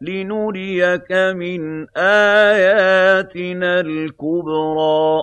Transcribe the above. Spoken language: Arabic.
لِنُرِيَكَ مِنْ آيَاتِنَا الْكُبْرَى.